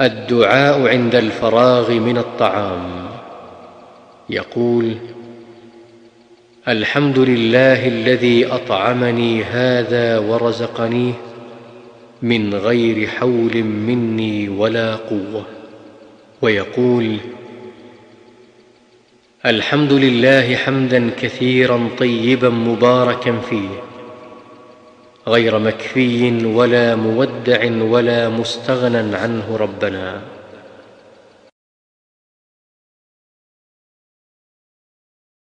الدعاء عند الفراغ من الطعام. يقول الحمد لله الذي أطعمني هذا ورزقنيه من غير حول مني ولا قوة. ويقول الحمد لله حمدا كثيرا طيبا مباركا فيه. غير مكفي ولا مودع ولا مستغنى عنه ربنا.